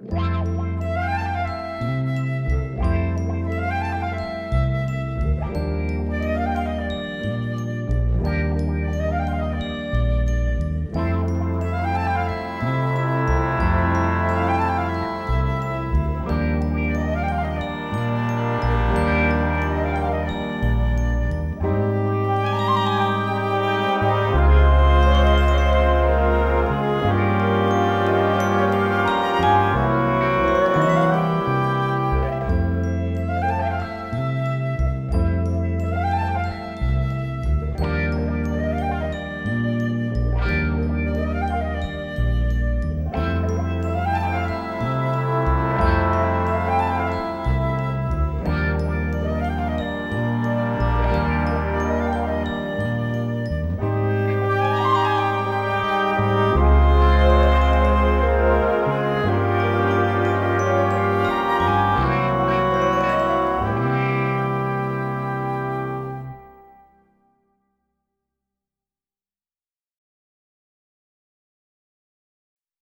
Wow.